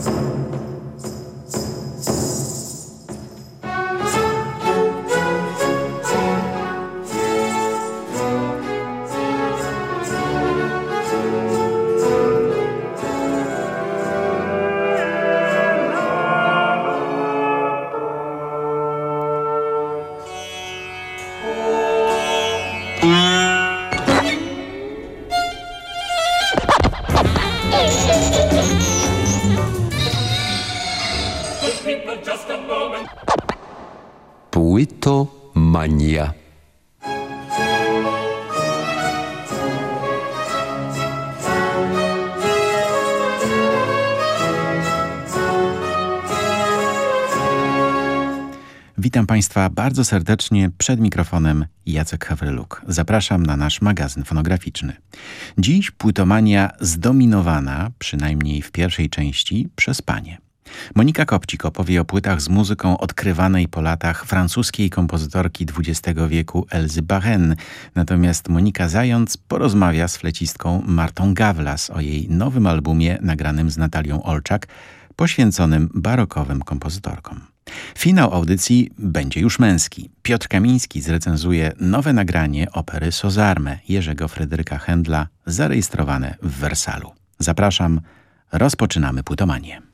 Płytomania. Bardzo serdecznie przed mikrofonem Jacek Hawryluk. Zapraszam na nasz magazyn fonograficzny. Dziś płytomania zdominowana, przynajmniej w pierwszej części, przez panie. Monika Kopcik opowie o płytach z muzyką odkrywanej po latach francuskiej kompozytorki XX wieku Elzy Barren. Natomiast Monika Zając porozmawia z flecistką Martą Gawlas o jej nowym albumie nagranym z Natalią Olczak, poświęconym barokowym kompozytorkom. Finał audycji będzie już męski. Piotr Kamiński zrecenzuje nowe nagranie opery Sozarme Jerzego Fryderyka Händla zarejestrowane w Wersalu. Zapraszam, rozpoczynamy płytomanie.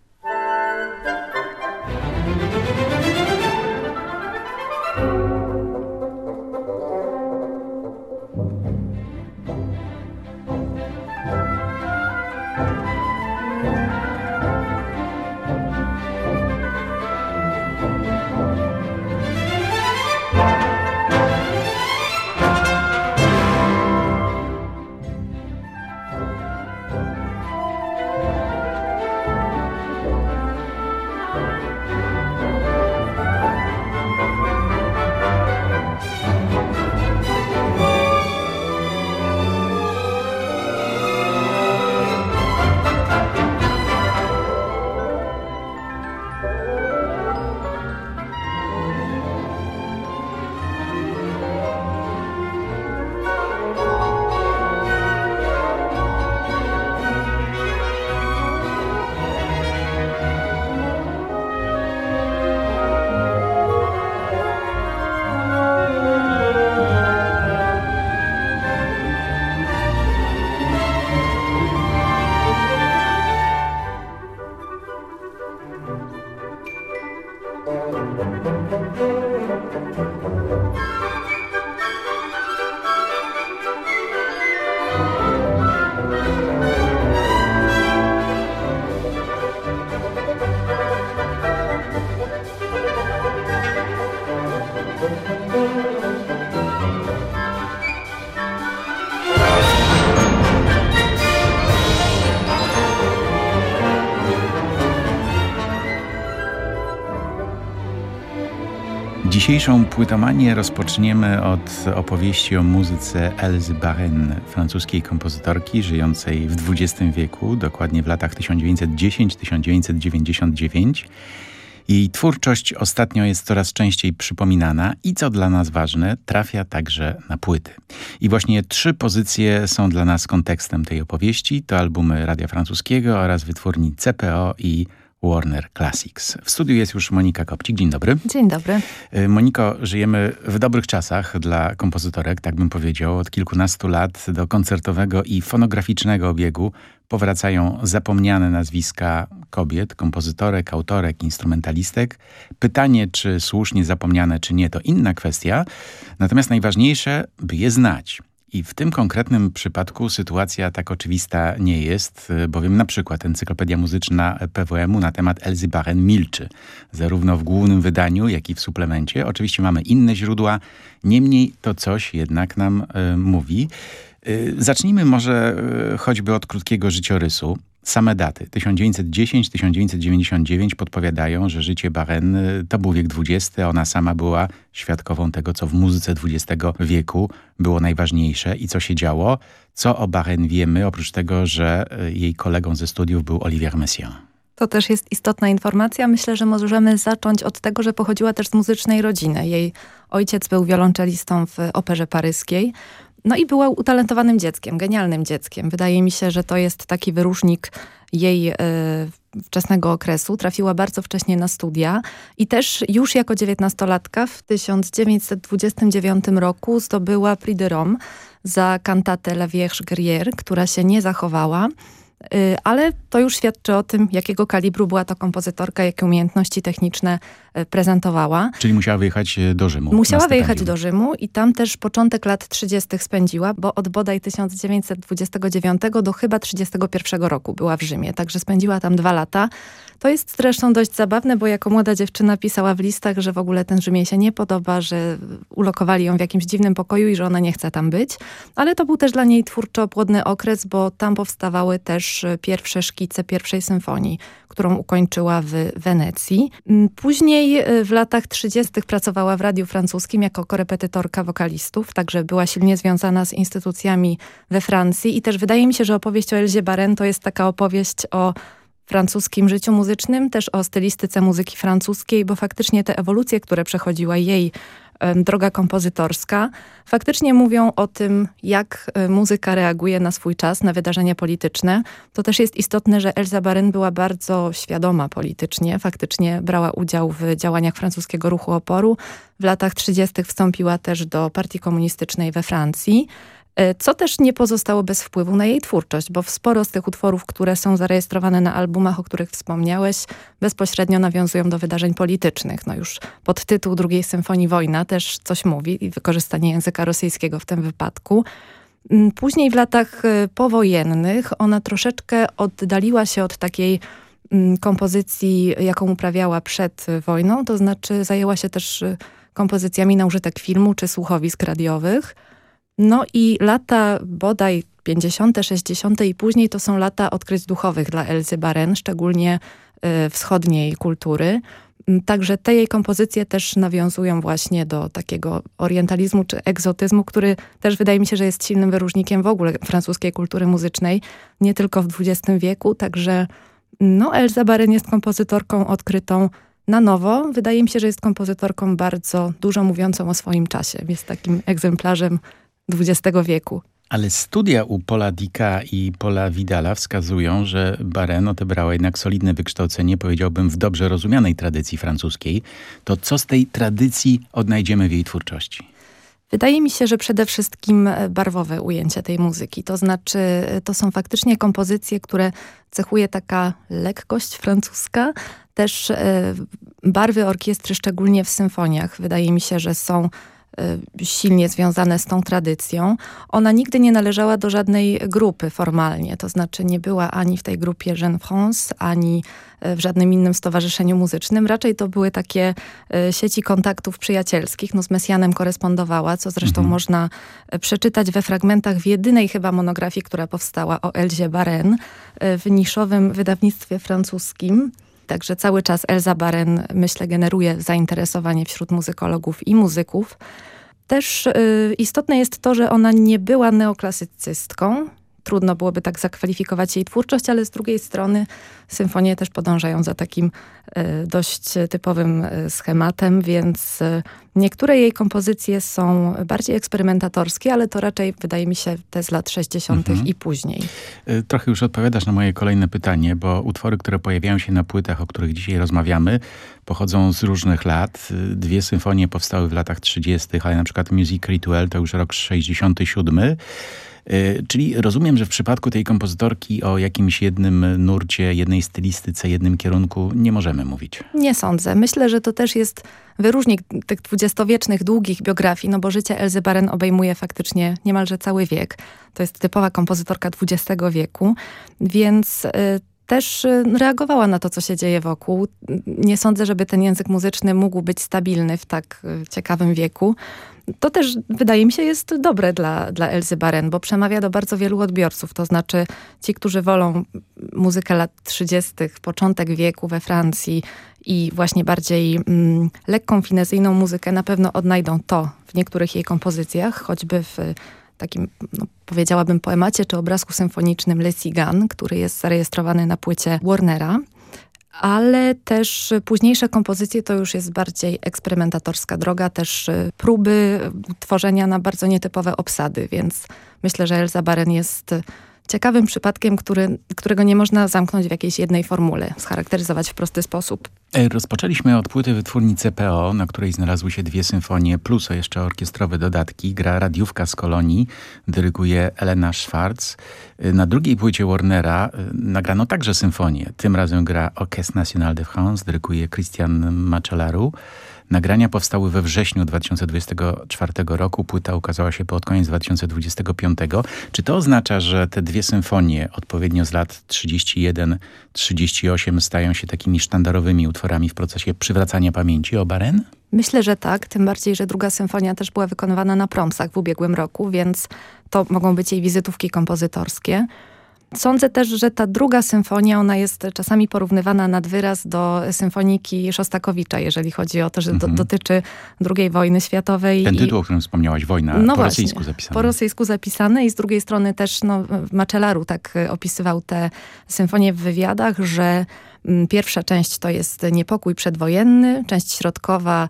Dzisiejszą płytomanię rozpoczniemy od opowieści o muzyce Elzy Barren, francuskiej kompozytorki żyjącej w XX wieku, dokładnie w latach 1910-1999. Jej twórczość ostatnio jest coraz częściej przypominana i co dla nas ważne, trafia także na płyty. I właśnie trzy pozycje są dla nas kontekstem tej opowieści. To albumy Radia Francuskiego oraz wytwórni CPO i Warner Classics. W studiu jest już Monika Kopcik. Dzień dobry. Dzień dobry. Y, Moniko, żyjemy w dobrych czasach dla kompozytorek, tak bym powiedział. Od kilkunastu lat do koncertowego i fonograficznego obiegu powracają zapomniane nazwiska kobiet, kompozytorek, autorek, instrumentalistek. Pytanie, czy słusznie zapomniane, czy nie, to inna kwestia. Natomiast najważniejsze, by je znać. I w tym konkretnym przypadku sytuacja tak oczywista nie jest, bowiem na przykład Encyklopedia Muzyczna PWM-u na temat Elzy Barren milczy. Zarówno w głównym wydaniu, jak i w suplemencie. Oczywiście mamy inne źródła, niemniej to coś jednak nam y, mówi. Y, zacznijmy może y, choćby od krótkiego życiorysu. Same daty 1910-1999 podpowiadają, że życie Barren to był wiek XX. Ona sama była świadkową tego, co w muzyce XX wieku było najważniejsze i co się działo. Co o Barren wiemy, oprócz tego, że jej kolegą ze studiów był Olivier Messiaen. To też jest istotna informacja. Myślę, że możemy zacząć od tego, że pochodziła też z muzycznej rodziny. Jej ojciec był wiolonczelistą w operze paryskiej. No i była utalentowanym dzieckiem, genialnym dzieckiem. Wydaje mi się, że to jest taki wyróżnik jej y, wczesnego okresu. Trafiła bardzo wcześnie na studia i też już jako dziewiętnastolatka w 1929 roku zdobyła Prix de Rome za kantatę La Vierge Guerrière, która się nie zachowała. Y, ale to już świadczy o tym, jakiego kalibru była to kompozytorka, jakie umiejętności techniczne prezentowała. Czyli musiała wyjechać y, do Rzymu. Musiała wyjechać do Rzymu i tam też początek lat 30. spędziła, bo od bodaj 1929 do chyba 31 roku była w Rzymie, także spędziła tam dwa lata. To jest zresztą dość zabawne, bo jako młoda dziewczyna pisała w listach, że w ogóle ten Rzym jej się nie podoba, że ulokowali ją w jakimś dziwnym pokoju i że ona nie chce tam być. Ale to był też dla niej twórczo płodny okres, bo tam powstawały też pierwsze szkice pierwszej symfonii, którą ukończyła w Wenecji. Mm, później e, w latach 30. pracowała w radiu francuskim jako korepetytorka wokalistów, także była silnie związana z instytucjami we Francji i też wydaje mi się, że opowieść o Elzie Baren to jest taka opowieść o francuskim życiu muzycznym, też o stylistyce muzyki francuskiej, bo faktycznie te ewolucje, które przechodziła jej droga kompozytorska, faktycznie mówią o tym, jak e, muzyka reaguje na swój czas, na wydarzenia polityczne. To też jest istotne, że Elza Baryn była bardzo świadoma politycznie, faktycznie brała udział w działaniach francuskiego ruchu oporu. W latach 30. wstąpiła też do partii komunistycznej we Francji. E, co też nie pozostało bez wpływu na jej twórczość, bo sporo z tych utworów, które są zarejestrowane na albumach, o których wspomniałeś, bezpośrednio nawiązują do wydarzeń politycznych. No już podtytuł drugiej symfonii Wojna też coś mówi i wykorzystanie języka rosyjskiego w tym wypadku. Mm, później w latach e, powojennych ona troszeczkę oddaliła się od takiej mm, kompozycji, jaką uprawiała przed wojną, to znaczy zajęła się też e, kompozycjami na użytek filmu czy słuchowisk radiowych. No i lata bodaj 50., 60. i później to są lata odkryć duchowych dla Elzy Baren, szczególnie y, wschodniej kultury. Mm, także te jej kompozycje też nawiązują właśnie do takiego orientalizmu czy egzotyzmu, który też wydaje mi się, że jest silnym wyróżnikiem w ogóle francuskiej kultury muzycznej, nie tylko w XX wieku. Także no, Elza Baren jest kompozytorką odkrytą na nowo. Wydaje mi się, że jest kompozytorką bardzo dużo mówiącą o swoim czasie. Jest takim egzemplarzem XX wieku. Ale studia u Paula Dicka i Paula Vidala wskazują, że Baren odebrała jednak solidne wykształcenie, powiedziałbym, w dobrze rozumianej tradycji francuskiej. To co z tej tradycji odnajdziemy w jej twórczości? Wydaje mi się, że przede wszystkim barwowe ujęcie tej muzyki. To znaczy, to są faktycznie kompozycje, które cechuje taka lekkość francuska. Też e, barwy orkiestry, szczególnie w symfoniach, wydaje mi się, że są silnie związane z tą tradycją. Ona nigdy nie należała do żadnej grupy formalnie, to znaczy nie była ani w tej grupie Jeune France, ani y, w żadnym innym stowarzyszeniu muzycznym. Raczej to były takie y, sieci kontaktów przyjacielskich. No z Mesjanem korespondowała, co zresztą mhm. można przeczytać we fragmentach w jedynej chyba monografii, która powstała o Elzie Baren w niszowym wydawnictwie francuskim. Także cały czas Elza Baren, myślę, generuje zainteresowanie wśród muzykologów i muzyków. Też y, istotne jest to, że ona nie była neoklasycystką. Trudno byłoby tak zakwalifikować jej twórczość, ale z drugiej strony symfonie też podążają za takim y, dość typowym y, schematem, więc y, niektóre jej kompozycje są bardziej eksperymentatorskie, ale to raczej wydaje mi się te z lat 60. Mhm. i później. Trochę już odpowiadasz na moje kolejne pytanie, bo utwory, które pojawiają się na płytach, o których dzisiaj rozmawiamy, pochodzą z różnych lat. Dwie symfonie powstały w latach 30., ale na przykład Music Ritual to już rok 67. Y, czyli rozumiem, że w przypadku tej kompozytorki o jakimś jednym nurcie, jednej stylistyce, jednym kierunku nie możemy mówić. Nie sądzę. Myślę, że to też jest wyróżnik tych dwudziestowiecznych, długich biografii, no bo życie Elzy Baren obejmuje faktycznie niemalże cały wiek. To jest typowa kompozytorka XX wieku, więc... Y, też y, reagowała na to, co się dzieje wokół. Nie sądzę, żeby ten język muzyczny mógł być stabilny w tak ciekawym wieku to też wydaje mi się jest dobre dla, dla Elzy Baren, bo przemawia do bardzo wielu odbiorców. To znaczy ci, którzy wolą muzykę lat 30., początek wieku we Francji i właśnie bardziej mm, lekką, finezyjną muzykę na pewno odnajdą to w niektórych jej kompozycjach, choćby w takim, no, powiedziałabym, poemacie czy obrazku symfonicznym Le Cigane, który jest zarejestrowany na płycie Warnera. Ale też późniejsze kompozycje to już jest bardziej eksperymentatorska droga, też y, próby tworzenia na bardzo nietypowe obsady, więc myślę, że Elza Baren jest ciekawym przypadkiem, który, którego nie można zamknąć w jakiejś jednej formule, scharakteryzować w prosty sposób. E, rozpoczęliśmy od płyty wytwórni CPO, na której znalazły się dwie symfonie, plus jeszcze orkiestrowe dodatki. Gra radiówka z Kolonii, dyryguje Elena Schwarz. E, na drugiej płycie Warnera e, nagrano także symfonię. Tym razem gra Orchestre National de France, dyryguje Christian Macellaru. Nagrania powstały we wrześniu 2024 roku, płyta ukazała się pod koniec 2025. Czy to oznacza, że te dwie symfonie, odpowiednio z lat 31-38, stają się takimi sztandarowymi utworami w procesie przywracania pamięci o Baren? Myślę, że tak, tym bardziej, że druga symfonia też była wykonywana na promsach w ubiegłym roku, więc to mogą być jej wizytówki kompozytorskie. Sądzę też, że ta druga symfonia, ona jest czasami porównywana nad wyraz do symfoniki Szostakowicza, jeżeli chodzi o to, że do, mhm. dotyczy II wojny światowej. Ten tytuł, o którym wspomniałaś, wojna, no po właśnie, rosyjsku zapisany. Po rosyjsku zapisany i z drugiej strony też no, Maczelaru tak opisywał tę symfonię w wywiadach, że mm, Pierwsza część to jest niepokój przedwojenny, część środkowa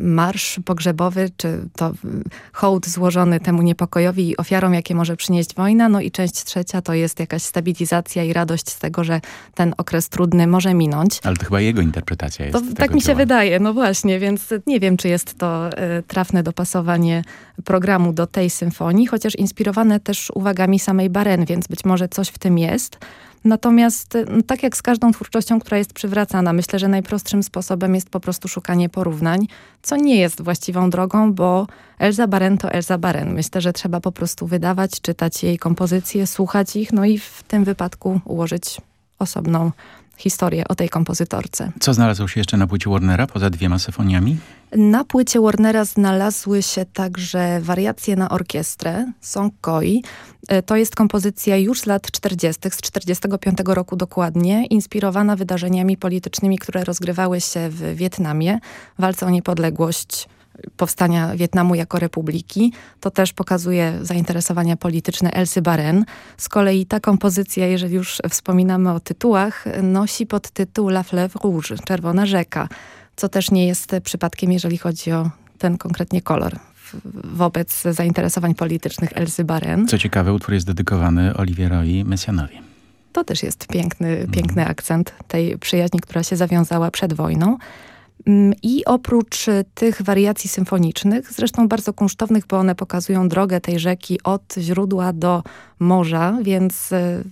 marsz pogrzebowy, czy to hołd złożony temu niepokojowi i ofiarom, jakie może przynieść wojna. No i część trzecia to jest jakaś stabilizacja i radość z tego, że ten okres trudny może minąć. Ale to chyba jego interpretacja jest. To, tak mi się wydaje, no właśnie, więc nie wiem, czy jest to y, trafne dopasowanie programu do tej symfonii, chociaż inspirowane też uwagami samej Baren, więc być może coś w tym jest. Natomiast no, tak jak z każdą twórczością, która jest przywracana, myślę, że najprostszym sposobem jest po prostu szukanie porównań, co nie jest właściwą drogą, bo Elza Baren to Elza Baren. Myślę, że trzeba po prostu wydawać, czytać jej kompozycje, słuchać ich, no i w tym wypadku ułożyć osobną historię o tej kompozytorce. Co znalazło się jeszcze na płycie Warnera poza dwiema symfoniami? Na płycie Warnera znalazły się także wariacje na orkiestrę, Song Koi. E, to jest kompozycja już z lat 40., z 45 roku dokładnie, inspirowana wydarzeniami politycznymi, które rozgrywały się w Wietnamie, walce o niepodległość powstania Wietnamu jako republiki. To też pokazuje zainteresowania polityczne Elsy Baren. Z kolei ta kompozycja, jeżeli już wspominamy o tytułach, nosi podtytuł La Fleuve Rouge, Czerwona Rzeka, co też nie jest przypadkiem, jeżeli chodzi o ten konkretnie kolor wobec zainteresowań politycznych Elsy Baren. Co ciekawe, utwór jest dedykowany Olivierowi Messianowi. To też jest piękny, mhm. piękny akcent tej przyjaźni, która się zawiązała przed wojną. Mm, I oprócz e, tych wariacji symfonicznych, zresztą bardzo kunsztownych, bo one pokazują drogę tej rzeki od źródła do morza, więc e,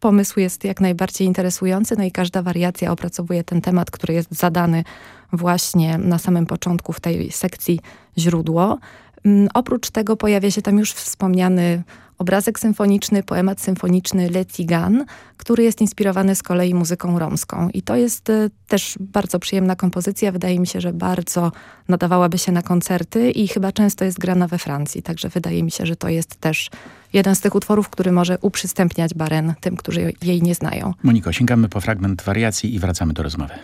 pomysł jest jak najbardziej interesujący, no i każda wariacja opracowuje ten temat, który jest zadany właśnie na samym początku w tej sekcji źródło. Mm, oprócz tego pojawia się tam już wspomniany obrazek symfoniczny, poemat symfoniczny Le Tigan, który jest inspirowany z kolei muzyką romską. I to jest e, też bardzo przyjemna kompozycja. Wydaje mi się, że bardzo nadawałaby się na koncerty i chyba często jest grana we Francji. Także wydaje mi się, że to jest też jeden z tych utworów, który może uprzystępniać Baren tym, którzy jej nie znają. Moniko, sięgamy po fragment wariacji i wracamy do rozmowy.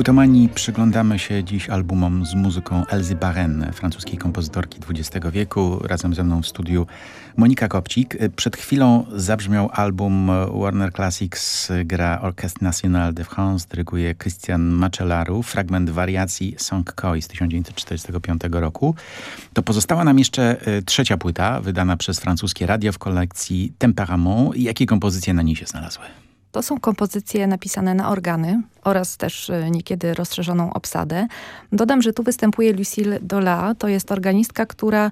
Płytomanii przyglądamy się dziś albumom z muzyką Elzy Barren, francuskiej kompozytorki XX wieku. Razem ze mną w studiu Monika Kopcik. Przed chwilą zabrzmiał album Warner Classics, gra Orchestre National de France, dyryguje Christian Macellaru, fragment wariacji Song Koi z 1945 roku. To pozostała nam jeszcze e, trzecia płyta, wydana przez francuskie radio w kolekcji Temperament. Jakie kompozycje na niej się znalazły? To są kompozycje napisane na organy oraz też e, niekiedy rozszerzoną obsadę. Dodam, że tu występuje Lucille Dola. To jest organistka, która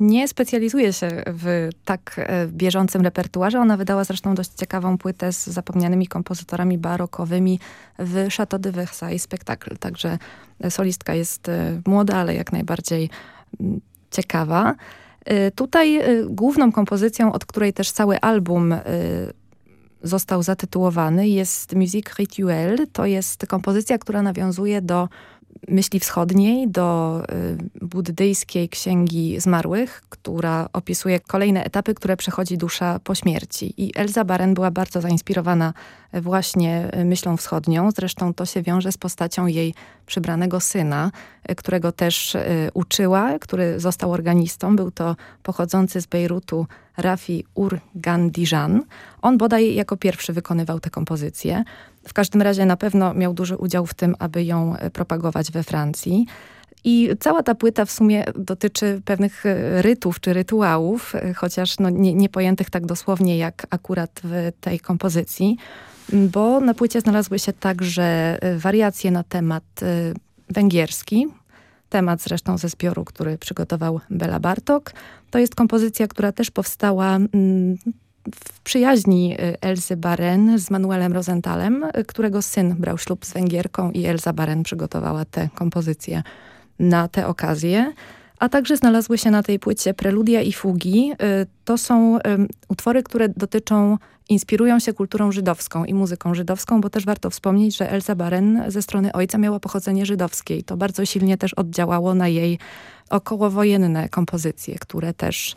nie specjalizuje się w tak e, bieżącym repertuarze. Ona wydała zresztą dość ciekawą płytę z zapomnianymi kompozytorami barokowymi w Chateau de Versailles Spektakl. Także solistka jest e, młoda, ale jak najbardziej mm, ciekawa. Tutaj główną kompozycją, od której też cały album został zatytułowany, jest Musique Rituelle. To jest kompozycja, która nawiązuje do myśli wschodniej, do y, buddyjskiej księgi zmarłych, która opisuje kolejne etapy, które przechodzi dusza po śmierci. I Elza Baren była bardzo zainspirowana właśnie myślą wschodnią. Zresztą to się wiąże z postacią jej przybranego syna, którego też uczyła, który został organistą. Był to pochodzący z Bejrutu Rafi Urgandijan. On bodaj jako pierwszy wykonywał tę kompozycję. W każdym razie na pewno miał duży udział w tym, aby ją e, propagować we Francji. I cała ta płyta w sumie dotyczy pewnych e, rytów czy rytuałów, e, chociaż no nie, nie pojętych tak dosłownie jak akurat w tej kompozycji, bo na płycie znalazły się także wariacje na temat węgierski, temat zresztą ze zbioru, który przygotował Bela Bartok. To jest kompozycja, która też powstała w przyjaźni y, Elzy Baren z Manuelem Rosenthalem, y, którego syn brał ślub z Węgierką i Elza Baren przygotowała tę kompozycję na tę okazję. A także znalazły się na tej płycie preludia i fugi. Y, to są utwory, które dotyczą, inspirują się kulturą żydowską i muzyką żydowską, bo też warto wspomnieć, że Elza Baren ze strony ojca miała pochodzenie żydowskie i to bardzo silnie też oddziałało na jej okołowojenne kompozycje, które też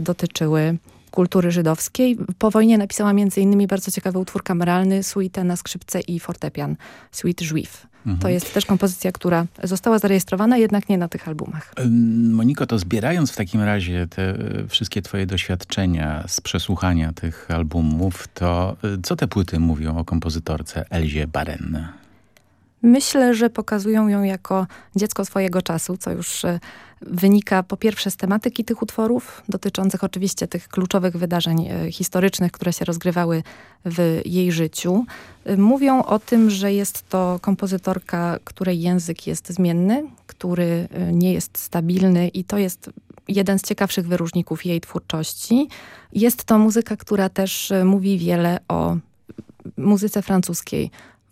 dotyczyły kultury żydowskiej. Po wojnie napisała m.in. bardzo ciekawy utwór kameralny, suite na skrzypce i fortepian, Suite Juif. Mhm. To jest też kompozycja, która została zarejestrowana, jednak nie na tych albumach. Moniko, to zbierając w takim razie te e, wszystkie twoje doświadczenia z przesłuchania tych albumów, to e, co te płyty mówią o kompozytorce Elzie Baren? Myślę, że pokazują ją jako dziecko swojego czasu, co już e, wynika po pierwsze z tematyki tych utworów, dotyczących oczywiście tych kluczowych wydarzeń e, historycznych, które się rozgrywały w jej życiu. E, mówią o tym, że jest to kompozytorka, której język jest zmienny, który nie jest stabilny i to jest jeden z ciekawszych wyróżników jej twórczości. Jest to muzyka, która też mówi wiele o muzyce francuskiej,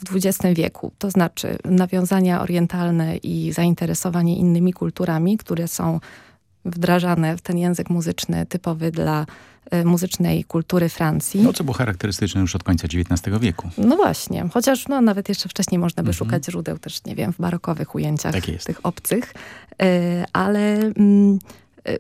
w XX wieku, to znaczy nawiązania orientalne i zainteresowanie innymi kulturami, które są wdrażane w ten język muzyczny typowy dla y, muzycznej kultury Francji. No, co było charakterystyczne już od końca XIX wieku. No właśnie, chociaż no, nawet jeszcze wcześniej można by mhm. szukać źródeł też, nie wiem, w barokowych ujęciach tak tych obcych, y, ale... Mm,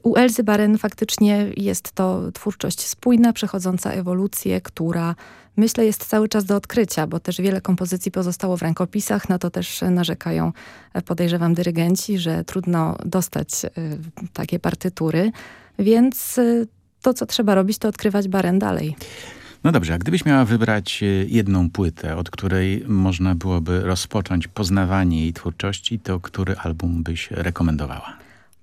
u Elzy Baren faktycznie jest to twórczość spójna, przechodząca ewolucję, która myślę jest cały czas do odkrycia, bo też wiele kompozycji pozostało w rękopisach, na to też narzekają, e, podejrzewam, dyrygenci, że trudno dostać e, takie partytury, więc e, to, co trzeba robić, to odkrywać Baren dalej. No dobrze, a gdybyś miała wybrać jedną płytę, od której można byłoby rozpocząć poznawanie jej twórczości, to który album byś rekomendowała?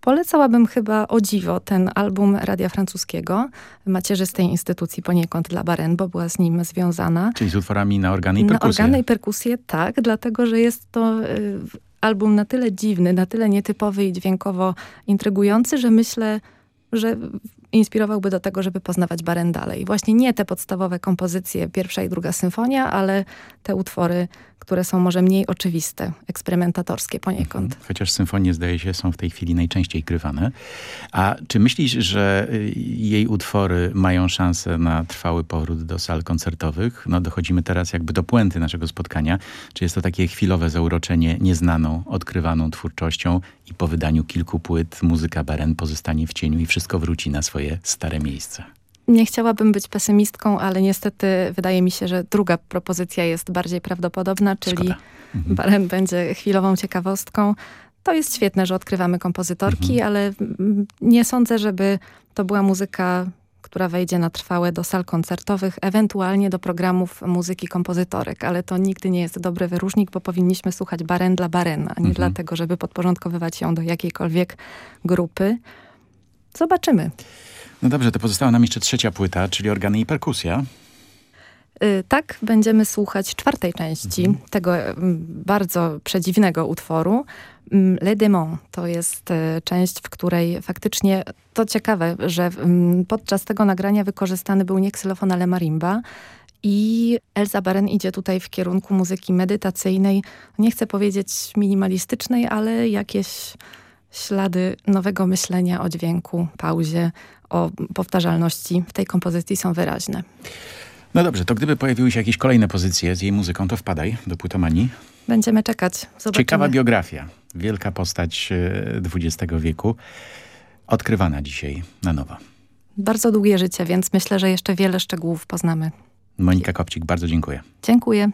Polecałabym chyba o dziwo ten album Radia Francuskiego, macierzystej instytucji poniekąd dla Baren, bo była z nim związana. Czyli z utworami na organy i perkusję. Na organy i perkusję, tak, dlatego że jest to y, album na tyle dziwny, na tyle nietypowy i dźwiękowo intrygujący, że myślę, że inspirowałby do tego, żeby poznawać Baren dalej. Właśnie nie te podstawowe kompozycje, pierwsza i druga symfonia, ale te utwory, które są może mniej oczywiste, eksperymentatorskie poniekąd. Mhm. Chociaż symfonie, zdaje się, są w tej chwili najczęściej grywane. A czy myślisz, że y, jej utwory mają szansę na trwały powrót do sal koncertowych? No dochodzimy teraz jakby do puenty naszego spotkania. Czy jest to takie chwilowe zauroczenie nieznaną, odkrywaną twórczością i po wydaniu kilku płyt muzyka Baren pozostanie w cieniu i wszystko wróci na swoje stare miejsce? Nie chciałabym być pesymistką, ale niestety wydaje mi się, że druga propozycja jest bardziej prawdopodobna, czyli mhm. Baren będzie chwilową ciekawostką. To jest świetne, że odkrywamy kompozytorki, mhm. ale nie sądzę, żeby to była muzyka która wejdzie na trwałe do sal koncertowych, ewentualnie do programów muzyki kompozytorek, ale to nigdy nie jest dobry wyróżnik, bo powinniśmy słuchać baren dla barena, a nie mhm. dlatego, żeby podporządkowywać ją do jakiejkolwiek grupy. Zobaczymy. No dobrze, to pozostała nam jeszcze trzecia płyta, czyli organy i perkusja. Y, tak, będziemy słuchać czwartej części mhm. tego bardzo przedziwnego utworu. Mm, Le Démon to jest e, część, w której faktycznie to ciekawe, że mm, podczas tego nagrania wykorzystany był nie ksylofon, ale marimba. I Elza Baren idzie tutaj w kierunku muzyki medytacyjnej, nie chcę powiedzieć minimalistycznej, ale jakieś ślady nowego myślenia o dźwięku, pauzie, o powtarzalności w tej kompozycji są wyraźne. No dobrze, to gdyby pojawiły się jakieś kolejne pozycje z jej muzyką, to wpadaj do płytomanii. Będziemy czekać. Zobaczymy. Ciekawa biografia. Wielka postać XX e, wieku. Odkrywana dzisiaj na nowo. Bardzo długie życie, więc myślę, że jeszcze wiele szczegółów poznamy. Monika Kopcik, bardzo dziękuję. Dziękuję.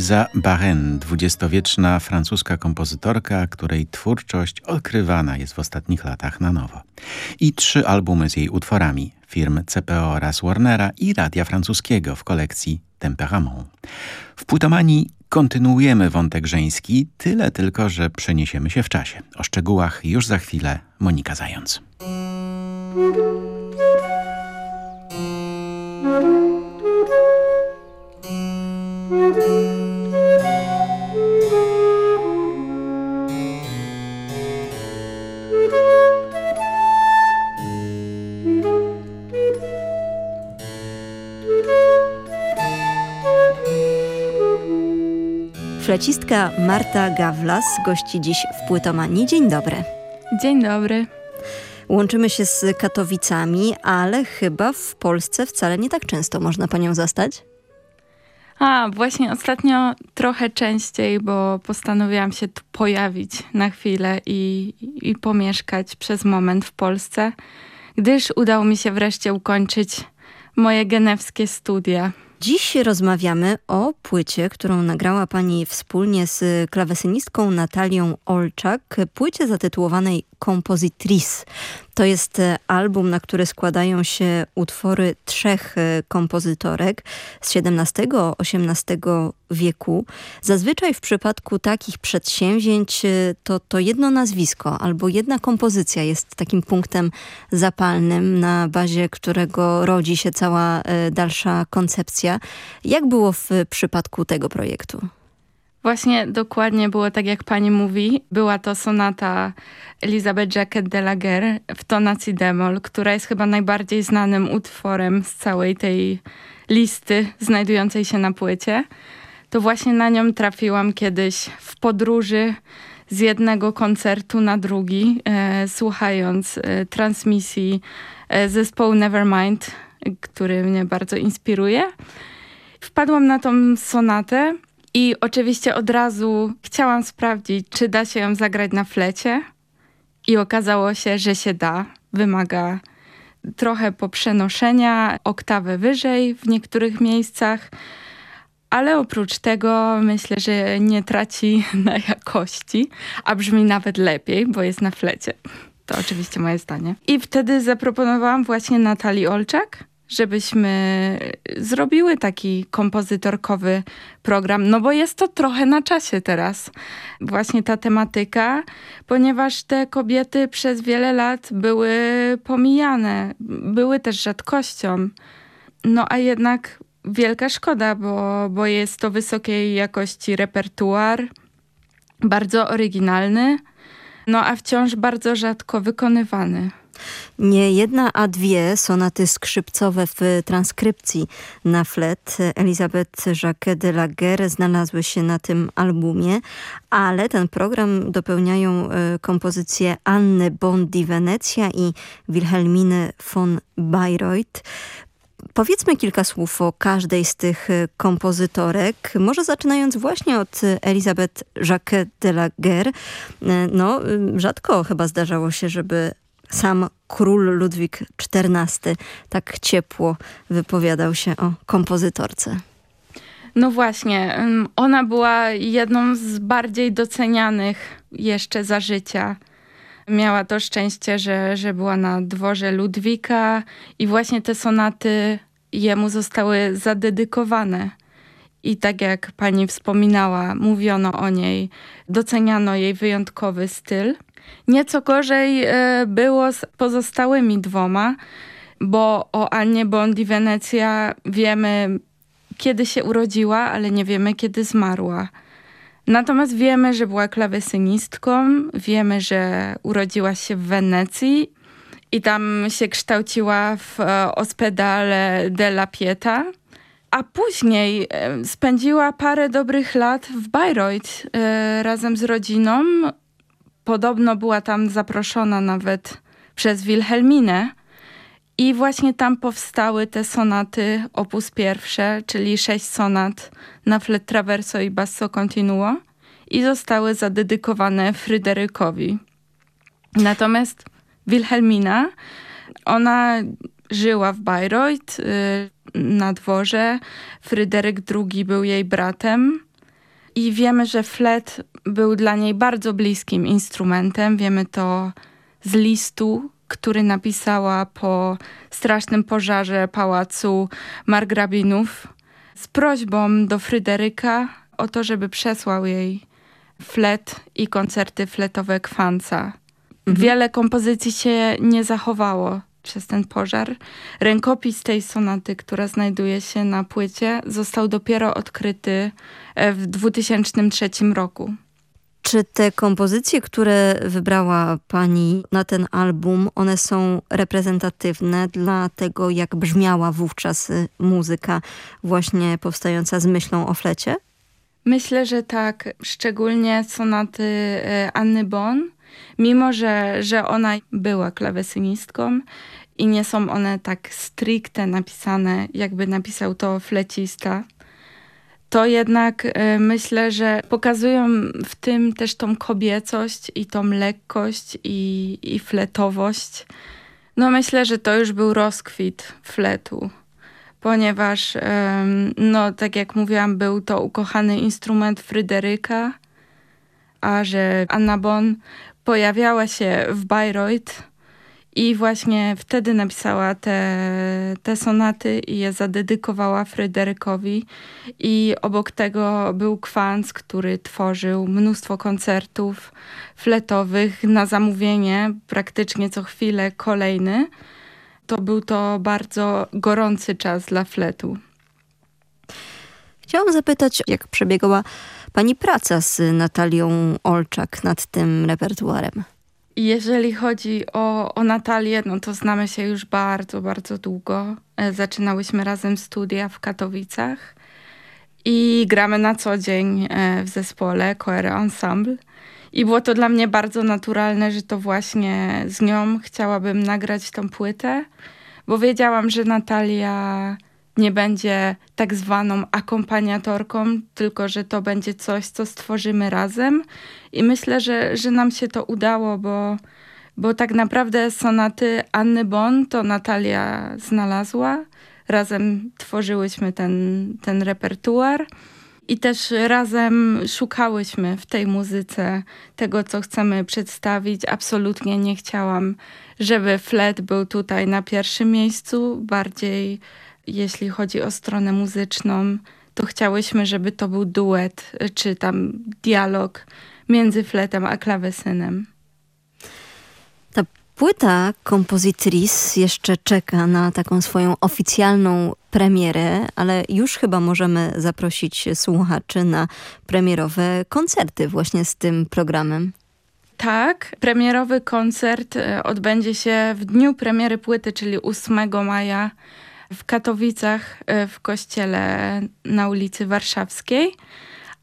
Elsa Barren, dwudziestowieczna francuska kompozytorka, której twórczość odkrywana jest w ostatnich latach na nowo. I trzy albumy z jej utworami firm CPO oraz Warnera i Radia Francuskiego w kolekcji Temperament. W Płytomanii kontynuujemy wątek żeński, tyle tylko, że przeniesiemy się w czasie. O szczegółach już za chwilę Monika Zając. Flecistka Marta Gawlas gości dziś w Płytomanii. Dzień dobry. Dzień dobry. Łączymy się z Katowicami, ale chyba w Polsce wcale nie tak często można panią zastać. A, właśnie ostatnio trochę częściej, bo postanowiłam się tu pojawić na chwilę i, i pomieszkać przez moment w Polsce, gdyż udało mi się wreszcie ukończyć moje genewskie studia. Dziś rozmawiamy o płycie, którą nagrała pani wspólnie z klawesynistką Natalią Olczak, płycie zatytułowanej Compositrice. To jest e, album, na który składają się utwory trzech e, kompozytorek z XVII-XVIII wieku. Zazwyczaj w przypadku takich przedsięwzięć e, to, to jedno nazwisko albo jedna kompozycja jest takim punktem zapalnym, na bazie którego rodzi się cała dalsza koncepcja. Jak było w przypadku tego projektu? Właśnie dokładnie było tak, jak pani mówi. Była to sonata Elizabeth Jacquet de la Guerre w tonacji demol, która jest chyba najbardziej znanym utworem z całej tej listy znajdującej się na płycie. To właśnie na nią trafiłam kiedyś w podróży z jednego koncertu na drugi, e, słuchając e, transmisji e, zespołu Nevermind, który mnie bardzo inspiruje. Wpadłam na tą sonatę i oczywiście od razu chciałam sprawdzić, czy da się ją zagrać na flecie. I okazało się, że się da. Wymaga trochę poprzenoszenia, oktawę wyżej w niektórych miejscach. Ale oprócz tego myślę, że nie traci na jakości, a brzmi nawet lepiej, bo jest na flecie. To oczywiście moje zdanie. I wtedy zaproponowałam właśnie Natalii Olczak, żebyśmy zrobiły taki kompozytorkowy program, no bo jest to trochę na czasie teraz, właśnie ta tematyka, ponieważ te kobiety przez wiele lat były pomijane, były też rzadkością. No a jednak wielka szkoda, bo, bo jest to wysokiej jakości repertuar, bardzo oryginalny, no a wciąż bardzo rzadko wykonywany. Nie jedna, a dwie sonaty skrzypcowe w transkrypcji na flet Elizabeth Jacques de la Guerre znalazły się na tym albumie, ale ten program dopełniają e, kompozycje Anny Bondi Wenecja i Wilhelminy von Bayreuth. Powiedzmy kilka słów o każdej z tych e, kompozytorek, może zaczynając właśnie od Elizabeth Jacques de la Guerre. E, no, rzadko chyba zdarzało się, żeby sam król Ludwik XIV tak ciepło wypowiadał się o kompozytorce. No właśnie, ona była jedną z bardziej docenianych jeszcze za życia. Miała to szczęście, że, że była na dworze Ludwika i właśnie te sonaty jemu zostały zadedykowane. I tak jak pani wspominała, mówiono o niej, doceniano jej wyjątkowy styl. Nieco gorzej e, było z pozostałymi dwoma, bo o Annie Bondi Wenecja wiemy, kiedy się urodziła, ale nie wiemy, kiedy zmarła. Natomiast wiemy, że była klawesynistką, wiemy, że urodziła się w Wenecji i tam się kształciła w e, Ospedale della Pieta. A później e, spędziła parę dobrych lat w Bayreuth razem z rodziną podobno była tam zaproszona nawet przez Wilhelminę. I właśnie tam powstały te sonaty opus pierwsze, czyli sześć sonat na flet traverso i basso continuo i zostały zadedykowane Fryderykowi. Natomiast Wilhelmina, ona żyła w Bayreuth y, na dworze. Fryderyk II był jej bratem I wiemy, że flet był dla niej bardzo bliskim instrumentem. Wiemy to z listu, który napisała po strasznym pożarze pałacu margrabinów z prośbą do Fryderyka o to, żeby przesłał jej flet i koncerty fletowe Kwanca. Mhm. Wiele kompozycji się nie zachowało przez ten pożar. Rękopis tej sonaty, która znajduje się na płycie, został dopiero odkryty e, w 2003 roku. Czy te kompozycje, które wybrała pani na ten album, one są reprezentatywne dla tego, jak brzmiała wówczas y, muzyka właśnie powstająca z myślą o flecie? Myślę, że tak. Szczególnie sonaty y, Anny Bon, mimo że, że ona była klawesynistką i nie są one tak stricte napisane, jakby napisał to flecista, to jednak y, myślę, że pokazują w tym też tą kobiecość i tą lekkość i, i fletowość. No myślę, że to już był rozkwit fletu, ponieważ, no tak jak mówiłam, był to ukochany instrument Fryderyka, a że Anna Bon pojawiała się w Bayreuth, i właśnie wtedy napisała te, te sonaty i je zadedykowała Fryderykowi. I obok tego był Kwanz, który tworzył mnóstwo koncertów fletowych na zamówienie, praktycznie co chwilę kolejny. To był to bardzo gorący czas dla fletu. Chciałam zapytać, jak przebiegała pani praca z Natalią Olczak nad tym repertuarem? Jeżeli chodzi o, o Natalię, no to znamy się już bardzo, bardzo długo. E, zaczynałyśmy razem studia w Katowicach i gramy na co dzień e, w zespole Coere Ensemble. I było to dla mnie bardzo naturalne, że to właśnie z nią chciałabym nagrać tą płytę, bo wiedziałam, że Natalia nie będzie tak zwaną akompaniatorką, tylko że to będzie coś, co stworzymy razem. I myślę, że, że nam się to udało, bo, bo tak naprawdę sonaty Anny Bon to Natalia znalazła. Razem tworzyłyśmy ten, ten repertuar. I też razem szukałyśmy w tej muzyce tego, co chcemy przedstawić. Absolutnie nie chciałam, żeby flet był tutaj na pierwszym miejscu. Bardziej jeśli chodzi o stronę muzyczną, to chciałyśmy, żeby to był duet, czy tam dialog między fletem a klawesynem. Ta płyta Compositris jeszcze czeka na taką swoją oficjalną premierę, ale już chyba możemy zaprosić słuchaczy na premierowe koncerty właśnie z tym programem. Tak, premierowy koncert e, odbędzie się w dniu premiery płyty, czyli 8 maja w Katowicach e, w kościele na ulicy Warszawskiej.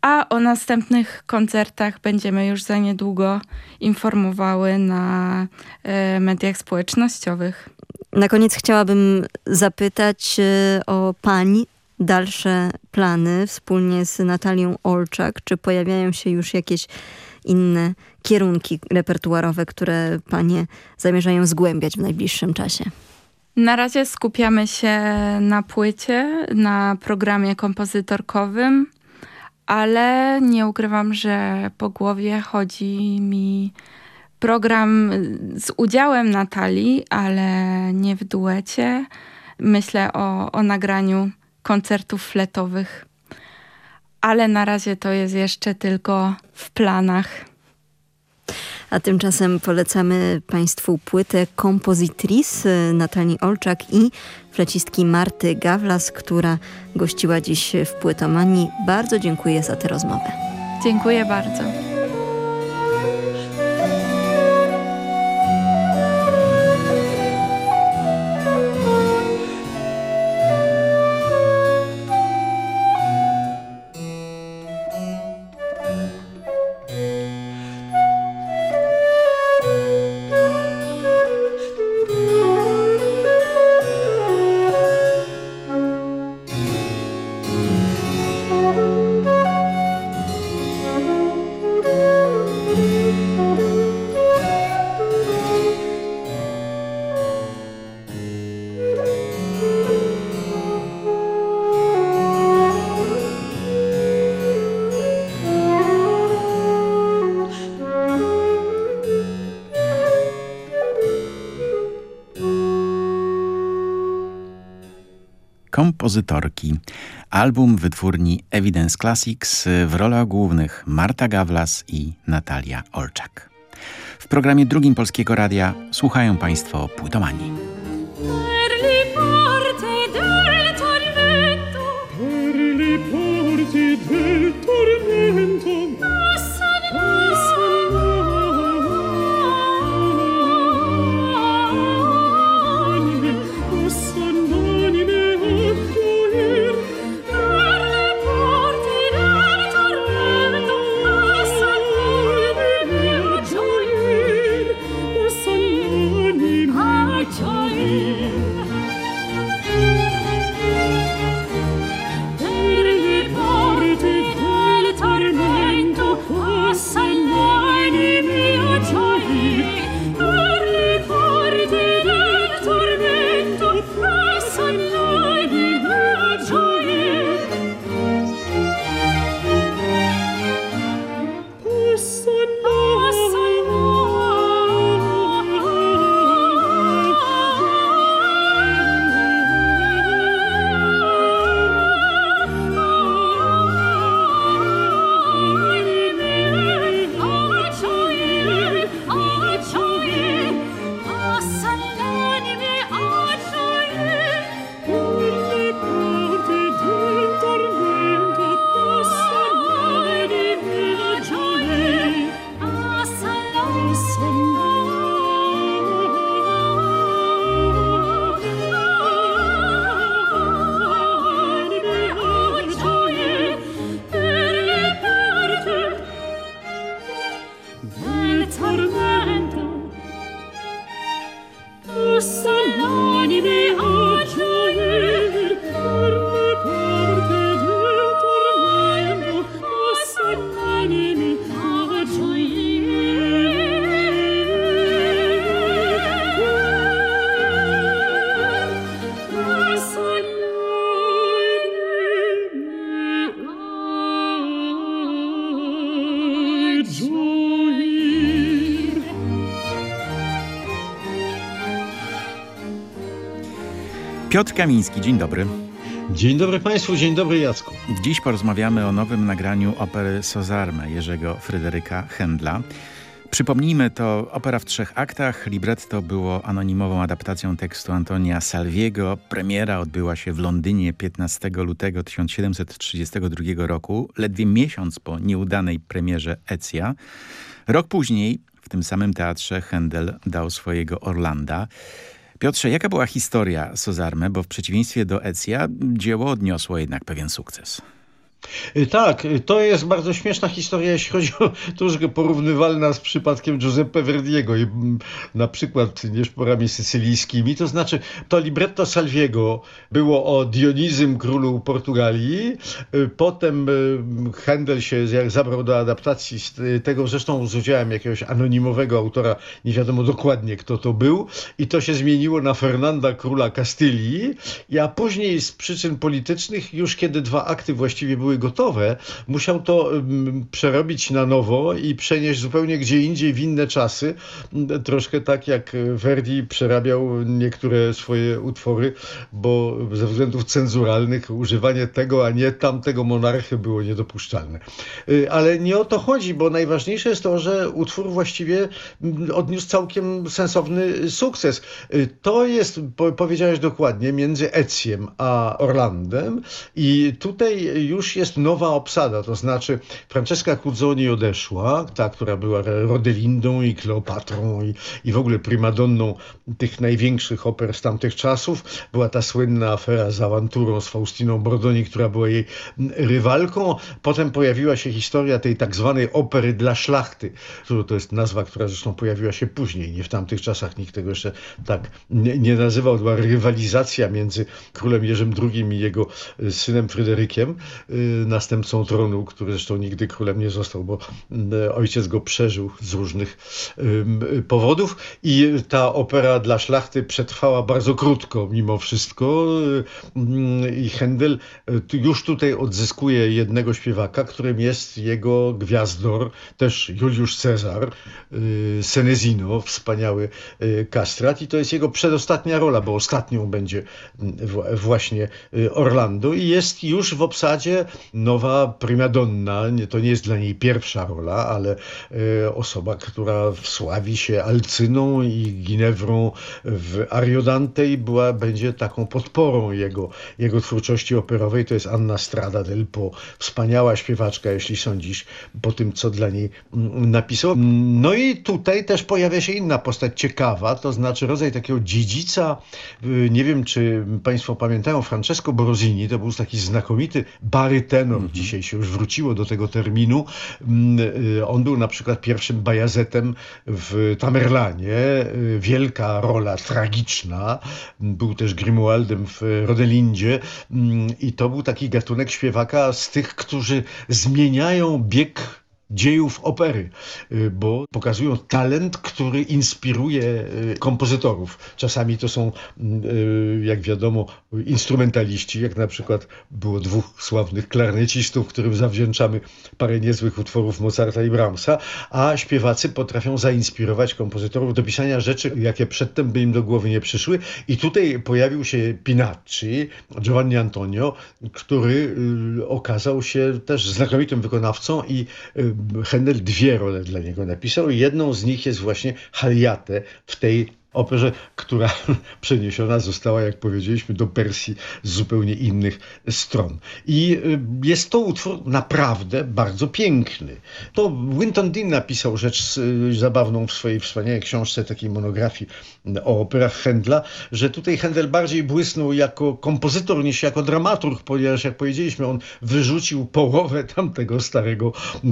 A o następnych koncertach będziemy już za niedługo informowały na e, mediach społecznościowych. Na koniec chciałabym zapytać e, o Pani dalsze plany wspólnie z Natalią Olczak. Czy pojawiają się już jakieś inne kierunki repertuarowe, które Panie zamierzają zgłębiać w najbliższym czasie? Na razie skupiamy się na płycie, na programie kompozytorkowym, ale nie ukrywam, że po głowie chodzi mi program z udziałem Natalii, ale nie w duecie. Myślę o, o nagraniu koncertów fletowych, ale na razie to jest jeszcze tylko w planach. A tymczasem polecamy Państwu płytę Kompozitris Natalii Olczak i flecistki Marty Gawlas, która gościła dziś w Płytomanii. Bardzo dziękuję za tę rozmowę. Dziękuję bardzo. Kompozytorki. Album wytwórni Evidence Classics w rolach głównych Marta Gawlas i Natalia Olczak. W programie drugim Polskiego Radia słuchają Państwo Płytomanii. Piotr Kamiński, dzień dobry. Dzień dobry Państwu, dzień dobry Jacku. Dziś porozmawiamy o nowym nagraniu opery Sozarme Jerzego Fryderyka Händla. Przypomnijmy, to opera w trzech aktach. Libretto było anonimową adaptacją tekstu Antonia Salviego. Premiera odbyła się w Londynie 15 lutego 1732 roku, ledwie miesiąc po nieudanej premierze Ecja. Rok później w tym samym teatrze Händel dał swojego Orlanda. Piotrze, jaka była historia Sozarme, bo w przeciwieństwie do Ecja dzieło odniosło jednak pewien sukces? Y, tak, y, to jest bardzo śmieszna historia, jeśli chodzi o troszkę porównywalna z przypadkiem Giuseppe Verdiego, mm, na przykład nieszporami sycylijskimi. To znaczy, to libretto Salviego było o Dionizym, królu Portugalii. Y, potem Handel się zabrał do adaptacji tego, zresztą z udziałem jakiegoś anonimowego autora, nie wiadomo dokładnie kto to był. I to się zmieniło na Fernanda, króla Kastylii. A później z przyczyn politycznych, już kiedy dwa akty właściwie były gotowe, musiał to przerobić na nowo i przenieść zupełnie gdzie indziej w inne czasy. Troszkę tak jak Verdi przerabiał niektóre swoje utwory, bo ze względów cenzuralnych używanie tego, a nie tamtego monarchy było niedopuszczalne. Y, ale nie o to chodzi, bo najważniejsze jest to, że utwór właściwie odniósł całkiem sensowny sukces. Y, to jest, powiedziałeś dokładnie, między Ecjem a Orlandem i tutaj już jest nowa obsada, to znaczy Francesca Cuzzoni odeszła, ta, która była Rodelindą i Kleopatrą i, i w ogóle primadonną tych największych oper z tamtych czasów. Była ta słynna afera z awanturą z Faustiną Bordoni, która była jej rywalką. Potem pojawiła się historia tej tak zwanej opery dla szlachty, to jest nazwa, która zresztą pojawiła się później, nie w tamtych czasach nikt tego jeszcze tak nie, nie nazywał. Była rywalizacja między królem Jerzym II i jego synem Fryderykiem następcą tronu, który zresztą nigdy królem nie został, bo ojciec go przeżył z różnych powodów. I ta opera dla szlachty przetrwała bardzo krótko mimo wszystko i Händel już tutaj odzyskuje jednego śpiewaka, którym jest jego gwiazdor, też Juliusz Cezar, Senesino, wspaniały kastrat. I to jest jego przedostatnia rola, bo ostatnią będzie właśnie Orlando. I jest już w obsadzie nowa primadonna. To nie jest dla niej pierwsza rola, ale e, osoba, która wsławi się Alcyną i Ginewrą w Ariodante i była, będzie taką podporą jego, jego twórczości operowej. To jest Anna Strada del Po, wspaniała śpiewaczka, jeśli sądzisz, po tym, co dla niej mm, napisał. No i tutaj też pojawia się inna postać ciekawa, to znaczy rodzaj takiego dziedzica. Y, nie wiem, czy Państwo pamiętają Francesco Borosini, to był taki znakomity barytenor. Mhm. Dzisiaj się już wróciło do tego terminu. Mm, y, on był na przykład pierwszym bajazetem w Tamerlanie. Y, wielka rola, tragiczna. Był też Grimualdem w Rodelindzie mm, i to był taki gatunek śpiewaka z tych, którzy zmieniają bieg dziejów opery, y, bo pokazują talent, który inspiruje y, kompozytorów. Czasami to są, y, jak wiadomo, instrumentaliści, jak na przykład było dwóch sławnych klarnecistów, którym zawdzięczamy parę niezłych utworów Mozarta i Brahmsa, a śpiewacy potrafią zainspirować kompozytorów do pisania rzeczy, jakie przedtem by im do głowy nie przyszły. I tutaj pojawił się Pinacci, Giovanni Antonio, który okazał się też znakomitym wykonawcą i Händel dwie role dla niego napisał jedną z nich jest właśnie Haliate w tej operze, która przeniesiona została, jak powiedzieliśmy, do Persji z zupełnie innych stron. I y, jest to utwór naprawdę bardzo piękny. To Winton Dean napisał rzecz y, zabawną w swojej wspaniałej książce, takiej monografii o operach Händla, że tutaj Händel bardziej błysnął jako kompozytor niż jako dramaturg, ponieważ jak powiedzieliśmy, on wyrzucił połowę tamtego starego y,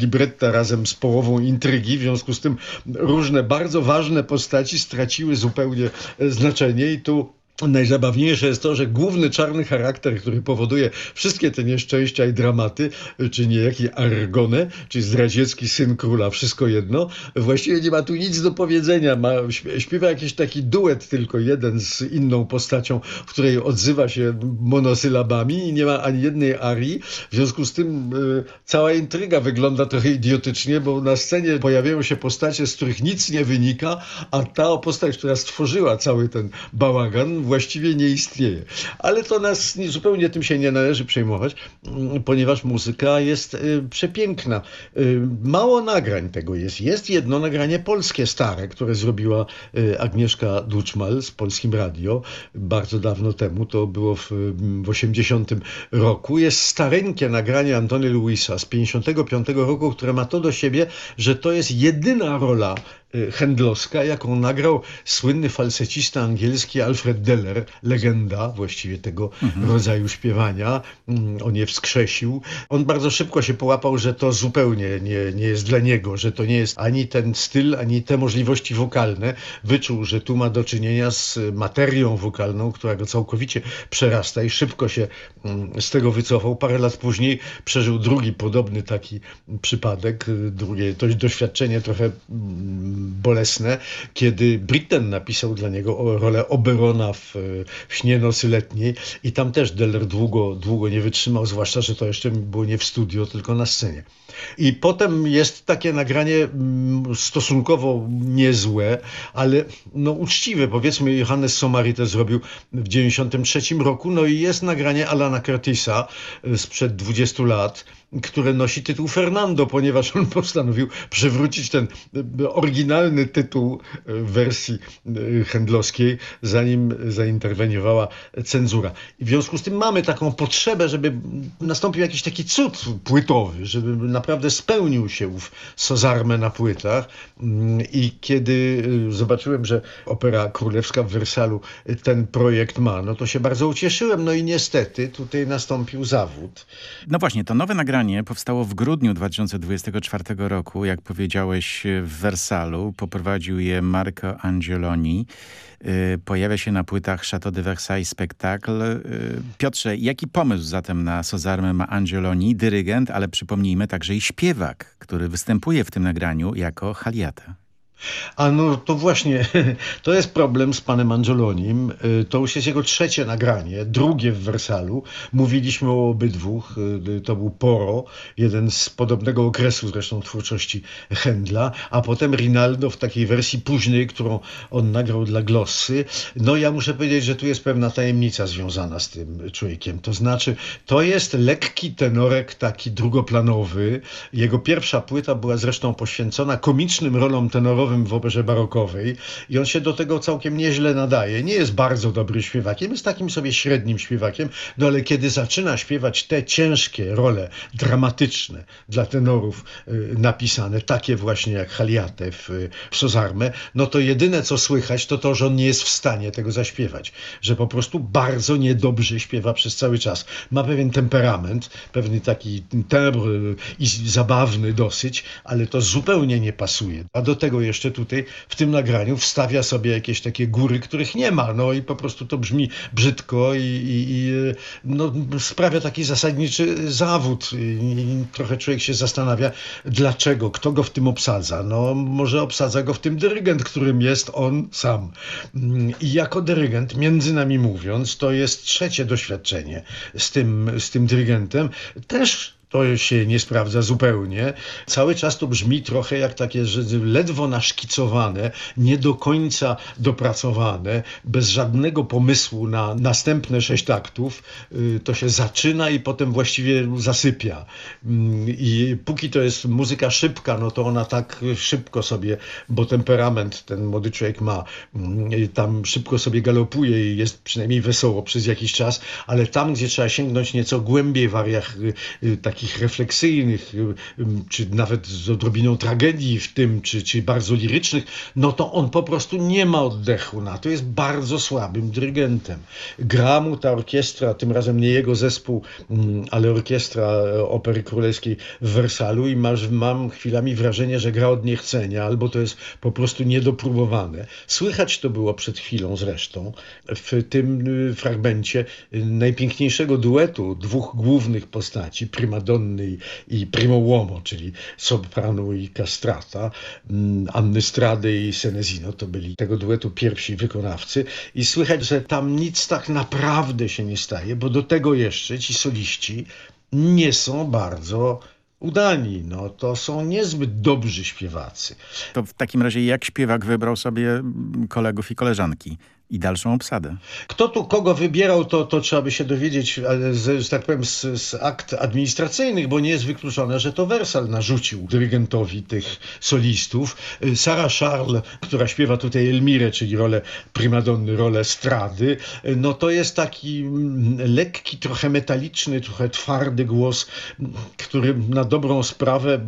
libretta razem z połową intrygi, w związku z tym różne bardzo ważne postaci straciły zupełnie znaczenie i tu Najzabawniejsze jest to, że główny czarny charakter, który powoduje wszystkie te nieszczęścia i dramaty, czy niejaki Argone, czy zdradziecki syn króla, wszystko jedno, właściwie nie ma tu nic do powiedzenia. Ma, śpiewa jakiś taki duet tylko jeden z inną postacią, w której odzywa się monosylabami i nie ma ani jednej arii. W związku z tym y, cała intryga wygląda trochę idiotycznie, bo na scenie pojawiają się postacie, z których nic nie wynika, a ta postać, która stworzyła cały ten bałagan, właściwie nie istnieje. Ale to nas zupełnie tym się nie należy przejmować, mm, ponieważ muzyka jest y, przepiękna. Y, mało nagrań tego jest. Jest jedno nagranie polskie stare, które zrobiła y, Agnieszka Duczmal z Polskim Radio bardzo dawno temu. To było w, w 80 roku. Jest stareńkie nagranie Antony Luisa z 55 roku, które ma to do siebie, że to jest jedyna rola Händlowska, jaką nagrał słynny falsecista angielski Alfred Deller, legenda właściwie tego mhm. rodzaju śpiewania. Mm, on je wskrzesił. On bardzo szybko się połapał, że to zupełnie nie, nie jest dla niego, że to nie jest ani ten styl, ani te możliwości wokalne. Wyczuł, że tu ma do czynienia z materią wokalną, która go całkowicie przerasta i szybko się mm, z tego wycofał. Parę lat później przeżył drugi podobny taki przypadek, drugie to doświadczenie trochę mm, bolesne, kiedy Britten napisał dla niego rolę Oberona w, w Śnie nocy letniej i tam też Deller długo, długo nie wytrzymał, zwłaszcza, że to jeszcze było nie w studio, tylko na scenie. I potem jest takie nagranie mm, stosunkowo niezłe, ale no uczciwe. Powiedzmy, Johannes Somari to zrobił w 93 roku, no i jest nagranie Alana Curtisa e, sprzed 20 lat, które nosi tytuł Fernando, ponieważ on postanowił przywrócić ten e, oryginalny tytuł e, w wersji handlowskiej, zanim zainterweniowała cenzura. I w związku z tym mamy taką potrzebę, żeby nastąpił jakiś taki cud płytowy, żeby naprawdę spełnił się ów Sozarme na płytach. Mm, I kiedy zobaczyłem, że Opera Królewska w Wersalu ten projekt ma, no to się bardzo ucieszyłem. No i niestety tutaj nastąpił zawód. No właśnie, to nowe nagranie powstało w grudniu 2024 roku, jak powiedziałeś, w Wersalu. poprowadził je Marco Angioloni. Y, pojawia się na płytach Chateau de Versailles Spectacle. Y, Piotrze, jaki pomysł zatem na Sozarmę ma Angioloni, dyrygent, ale przypomnijmy także i śpiewak, który występuje w tym nagraniu jako Haliata? A no to właśnie, to jest problem z panem Angelonim. Y, to już jest jego trzecie nagranie, drugie w Wersalu. Mówiliśmy o obydwu. Y, to był Poro, jeden z podobnego okresu zresztą twórczości Händla, a potem Rinaldo w takiej wersji późnej, którą on nagrał dla Glossy. No ja muszę powiedzieć, że tu jest pewna tajemnica związana z tym człowiekiem. To znaczy, to jest lekki tenorek taki drugoplanowy. Jego pierwsza płyta była zresztą poświęcona komicznym rolom tenorowym w operze barokowej i on się do tego całkiem nieźle nadaje. Nie jest bardzo dobrym śpiewakiem, jest takim sobie średnim śpiewakiem, no ale kiedy zaczyna śpiewać te ciężkie role dramatyczne dla tenorów y, napisane, takie właśnie jak Haliate w, w Sozarmę, no to jedyne co słychać to to, że on nie jest w stanie tego zaśpiewać, że po prostu bardzo niedobrze śpiewa przez cały czas. Ma pewien temperament, pewny taki tembr y, i zabawny dosyć, ale to zupełnie nie pasuje. A do tego jeszcze tutaj w tym nagraniu wstawia sobie jakieś takie góry, których nie ma, no i po prostu to brzmi brzydko i, i, i no, sprawia taki zasadniczy zawód i trochę człowiek się zastanawia, dlaczego, kto go w tym obsadza. No może obsadza go w tym dyrygent, którym jest on sam. I jako dyrygent, między nami mówiąc, to jest trzecie doświadczenie z tym, z tym dyrygentem. Też to się nie sprawdza zupełnie. Cały czas to brzmi trochę jak takie że ledwo naszkicowane, nie do końca dopracowane, bez żadnego pomysłu na następne sześć taktów. Y, to się zaczyna i potem właściwie zasypia. Mm, I póki to jest muzyka szybka, no to ona tak szybko sobie, bo temperament ten młody człowiek ma, mm, tam szybko sobie galopuje i jest przynajmniej wesoło przez jakiś czas, ale tam, gdzie trzeba sięgnąć nieco głębiej w ariach y, takich takich refleksyjnych, y, y, czy nawet z odrobiną tragedii w tym, czy, czy bardzo lirycznych, no to on po prostu nie ma oddechu na to. Jest bardzo słabym dyrygentem. Gra mu ta orkiestra, tym razem nie jego zespół, mm, ale orkiestra e, Opery Królewskiej w Wersalu i masz, mam chwilami wrażenie, że gra od niechcenia, albo to jest po prostu niedopróbowane. Słychać to było przed chwilą zresztą w tym y, fragmencie najpiękniejszego duetu dwóch głównych postaci, prima Madonny i Primo Uomo, czyli soprano i castrata, mm, Anny Strady i Senesino, to byli tego duetu pierwsi wykonawcy i słychać, że tam nic tak naprawdę się nie staje, bo do tego jeszcze ci soliści nie są bardzo udani. No, to są niezbyt dobrzy śpiewacy. To w takim razie jak śpiewak wybrał sobie kolegów i koleżanki? I dalszą obsadę. Kto tu kogo wybierał, to, to trzeba by się dowiedzieć, z, że tak powiem, z, z, akt administracyjnych, bo nie jest wykluczone, że to Wersal narzucił dyrygentowi tych solistów. Sara Charles, która śpiewa tutaj Elmirę, czyli rolę primadonny, rolę strady, no to jest taki mm, lekki, trochę metaliczny, trochę twardy głos, który na dobrą sprawę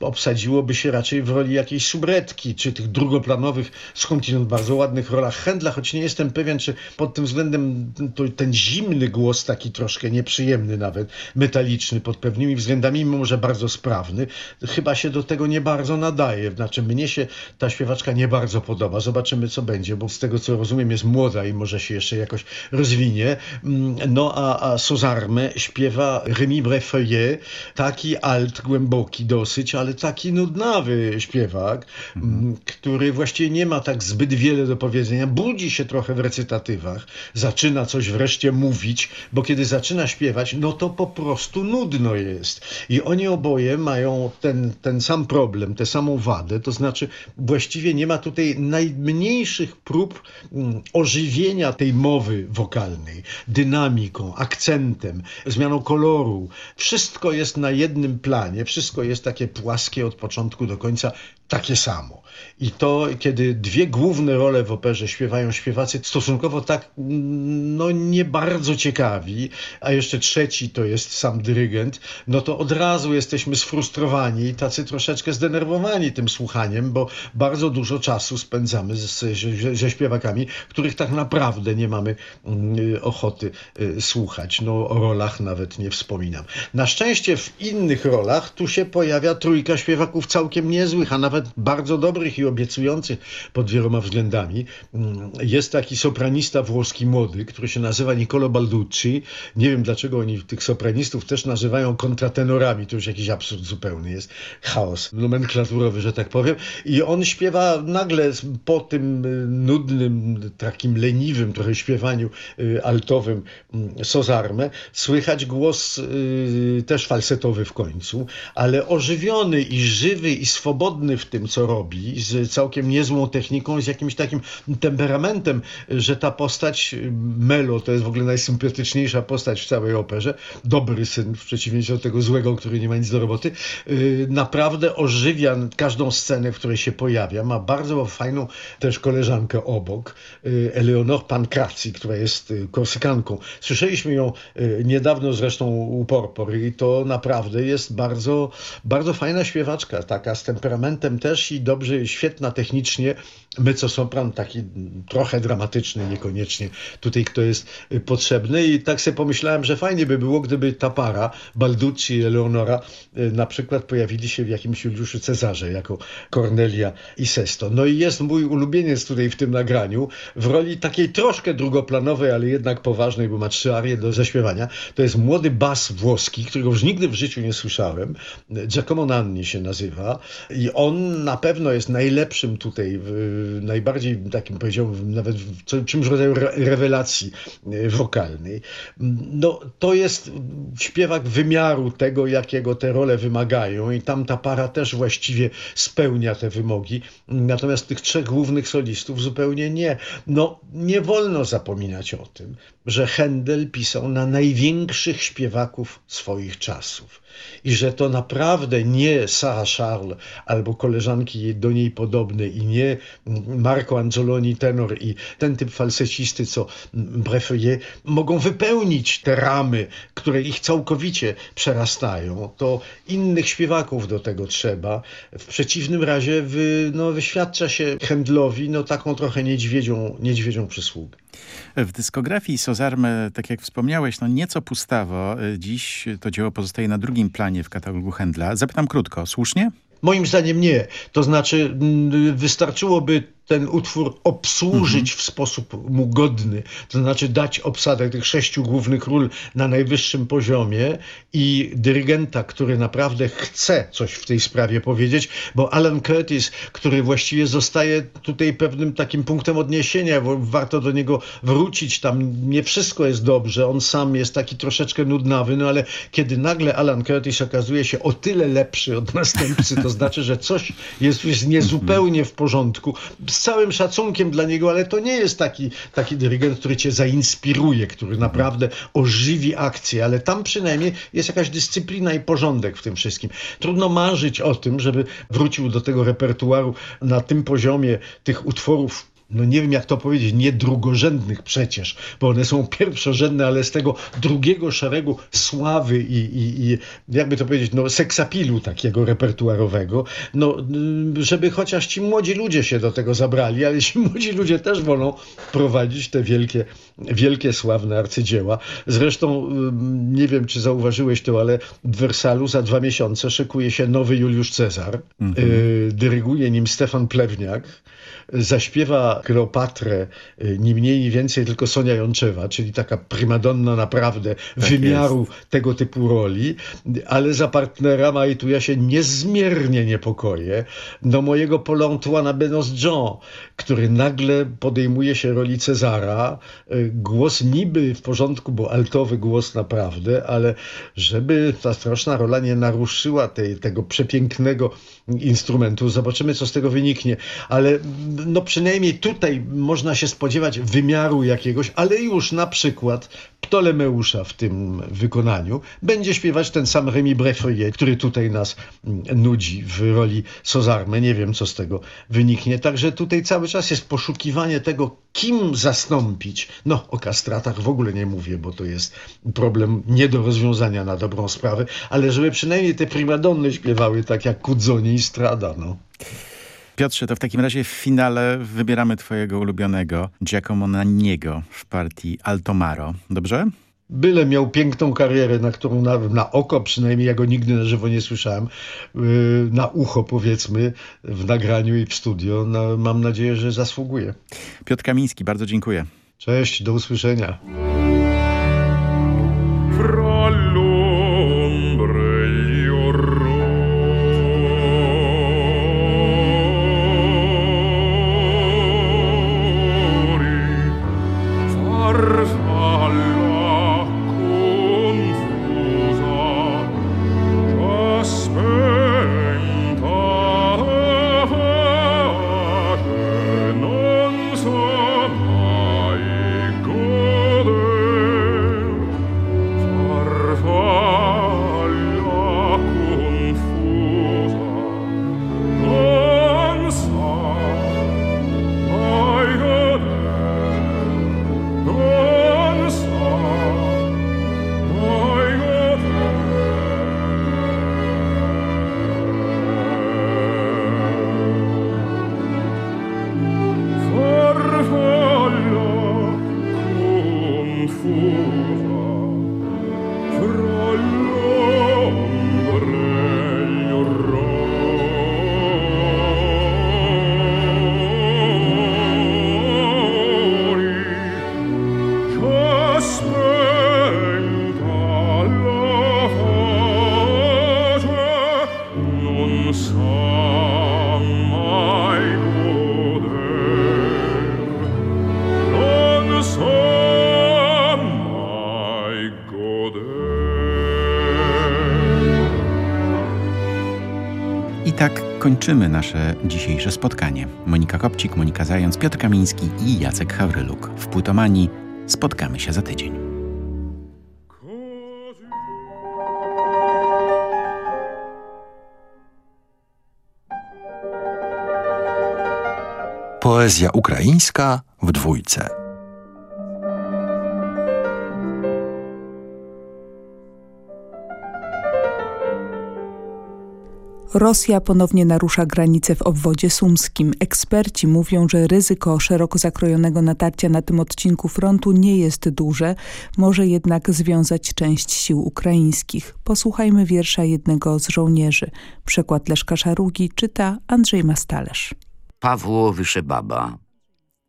obsadziłoby się raczej w roli jakiejś subretki, czy tych drugoplanowych, skądinąd bardzo ładnych rolach Händla, choć nie jestem pewien, czy pod tym względem to, ten zimny głos, taki troszkę nieprzyjemny nawet, metaliczny pod pewnymi względami, mimo że bardzo sprawny, chyba się do tego nie bardzo nadaje. Znaczy mnie się ta śpiewaczka nie bardzo podoba. Zobaczymy, co będzie, bo z tego, co rozumiem, jest młoda i może się jeszcze jakoś rozwinie. Mm, no a, a Sozarme śpiewa Rémi Brefeuillet, taki alt, głęboki dosyć, ale taki nudnawy śpiewak, mhm. Mm, który właściwie nie ma tak zbyt wiele do powiedzenia. Budzi się trochę w recytatywach, zaczyna coś wreszcie mówić, bo kiedy zaczyna śpiewać, no to po prostu nudno jest. I oni oboje mają ten, ten sam problem, tę samą wadę, to znaczy właściwie nie ma tutaj najmniejszych prób mm, ożywienia tej mowy wokalnej, dynamiką, akcentem, zmianą koloru. Wszystko jest na jednym planie, wszystko jest takie płaskie od początku do końca, takie samo. I to, kiedy dwie główne role w operze śpiewają stosunkowo tak, no nie bardzo ciekawi, a jeszcze trzeci to jest sam dyrygent, no to od razu jesteśmy sfrustrowani i tacy troszeczkę zdenerwowani tym słuchaniem, bo bardzo dużo czasu spędzamy z, ze śpiewakami, których tak naprawdę nie mamy mm, ochoty y, słuchać. No o rolach nawet nie wspominam. Na szczęście w innych rolach tu się pojawia trójka śpiewaków całkiem niezłych, a nawet bardzo dobrych i obiecujących pod wieloma względami. Mm, taki sopranista włoski młody, który się nazywa Niccolo Balducci. Nie wiem dlaczego oni tych sopranistów też nazywają kontratenorami. To już jakiś absurd zupełny jest. Chaos nomenklaturowy, że tak powiem. I on śpiewa nagle po tym y, nudnym, takim leniwym trochę śpiewaniu y, altowym mm, Sozarmę, słychać głos y, też falsetowy w końcu, ale ożywiony i żywy i swobodny w tym, co robi, z całkiem niezłą techniką, z jakimś takim temperamentem, że ta postać Melo to jest w ogóle najsympatyczniejsza postać w całej operze, dobry syn w przeciwieństwie do tego złego, który nie ma nic do roboty, naprawdę ożywia każdą scenę, w której się pojawia. Ma bardzo fajną też koleżankę obok, Eleonor Pancrazi, która jest korsykanką. Słyszeliśmy ją niedawno zresztą u Porpor i to naprawdę jest bardzo, bardzo fajna śpiewaczka, taka z temperamentem też i dobrze, świetna technicznie. Mezzo-sopran taki trochę dramatyczny, niekoniecznie tutaj kto jest potrzebny i tak sobie pomyślałem, że fajnie by było, gdyby ta para, Balducci i Eleonora na przykład pojawili się w jakimś Juliuszu Cezarze jako Cornelia i Sesto. No i jest mój ulubieniec tutaj w tym nagraniu w roli takiej troszkę drugoplanowej, ale jednak poważnej, bo ma trzy arie do zaśpiewania. To jest młody bas włoski, którego już nigdy w życiu nie słyszałem. Giacomo Nanni się nazywa i on na pewno jest najlepszym tutaj, najbardziej takim powiedziałbym nawet czymś rodzaju rewelacji e, wokalnej. No to jest śpiewak wymiaru tego, jakiego te role wymagają i tam ta para też właściwie spełnia te wymogi. Natomiast tych trzech głównych solistów zupełnie nie. No nie wolno zapominać o tym, że Händel pisał na największych śpiewaków swoich czasów i że to naprawdę nie Sarah Charles albo koleżanki do niej podobne i nie Marco Angeloni tenor i ten typ falsecisty co Brefeuillet mogą wypełnić te ramy, które ich całkowicie przerastają. To innych śpiewaków do tego trzeba. W przeciwnym razie wy, no, wyświadcza się Händlowi no, taką trochę niedźwiedzią, niedźwiedzią przysługę. W dyskografii Sozarme, tak jak wspomniałeś, no nieco pustawo. Dziś to dzieło pozostaje na drugim planie w katalogu Händla. Zapytam krótko, słusznie? Moim zdaniem nie. To znaczy wystarczyłoby ten utwór obsłużyć mhm. w sposób mu godny, to znaczy dać obsadę tych sześciu głównych ról na najwyższym poziomie i dyrygenta, który naprawdę chce coś w tej sprawie powiedzieć, bo Alan Curtis, który właściwie zostaje tutaj pewnym takim punktem odniesienia, bo warto do niego wrócić, tam nie wszystko jest dobrze, on sam jest taki troszeczkę nudnawy, no ale kiedy nagle Alan Curtis okazuje się o tyle lepszy od następcy, to znaczy, że coś jest, jest niezupełnie w porządku. Z całym szacunkiem dla niego, ale to nie jest taki, taki dyrygent, który cię zainspiruje, który naprawdę ożywi akcję, ale tam przynajmniej jest jakaś dyscyplina i porządek w tym wszystkim. Trudno marzyć o tym, żeby wrócił do tego repertuaru na tym poziomie tych utworów no nie wiem jak to powiedzieć, nie drugorzędnych przecież, bo one są pierwszorzędne, ale z tego drugiego szeregu sławy i, i, i jakby to powiedzieć, no seksapilu takiego repertuarowego, no żeby chociaż ci młodzi ludzie się do tego zabrali, ale ci młodzi ludzie też wolą prowadzić te wielkie, wielkie sławne arcydzieła. Zresztą nie wiem, czy zauważyłeś to, ale w Wersalu za dwa miesiące szykuje się nowy Juliusz Cezar. Mhm. Y, dyryguje nim Stefan Plewniak zaśpiewa Kleopatrę y, ni mniej, ni więcej tylko Sonia Jączewa, czyli taka primadonna naprawdę tak wymiaru jest. tego typu roli, ale za partnera ma i tu ja się niezmiernie niepokoję, do mojego Paul Antoine Benos-Jean, który nagle podejmuje się roli Cezara. Y, głos niby w porządku, bo altowy głos naprawdę, ale żeby ta straszna rola nie naruszyła tej, tego przepięknego instrumentu, zobaczymy co z tego wyniknie, ale no przynajmniej tutaj można się spodziewać wymiaru jakiegoś, ale już na przykład Ptolemeusza w tym wykonaniu będzie śpiewać ten sam Remi Brefeuillet, który tutaj nas mm, nudzi w roli Sozarme. Nie wiem, co z tego wyniknie. Także tutaj cały czas jest poszukiwanie tego, kim zastąpić. No, o kastratach w ogóle nie mówię, bo to jest problem nie do rozwiązania na dobrą sprawę, ale żeby przynajmniej te primadonny śpiewały tak jak Kudzoni i Strada, no. Piotrze, to w takim razie w finale wybieramy twojego ulubionego Giacomo Nanniego w partii Altomaro. Dobrze? byle miał piękną karierę, na którą na, na oko, przynajmniej ja go nigdy na żywo nie słyszałem, yy, na ucho powiedzmy, w nagraniu i w studio, no, mam nadzieję, że zasługuje. Piotr Kamiński, bardzo dziękuję. Cześć, do usłyszenia. Nasze dzisiejsze spotkanie. Monika Kopcik, Monika Zając, Piotr Kamiński i Jacek Hawryluk. W Płytomanii spotkamy się za tydzień. Poezja ukraińska w dwójce. Rosja ponownie narusza granice w obwodzie sumskim. Eksperci mówią, że ryzyko szeroko zakrojonego natarcia na tym odcinku frontu nie jest duże, może jednak związać część sił ukraińskich. Posłuchajmy wiersza jednego z żołnierzy. Przekład Leszka Szarugi czyta Andrzej Mastalerz. Pawło Wyszebaba.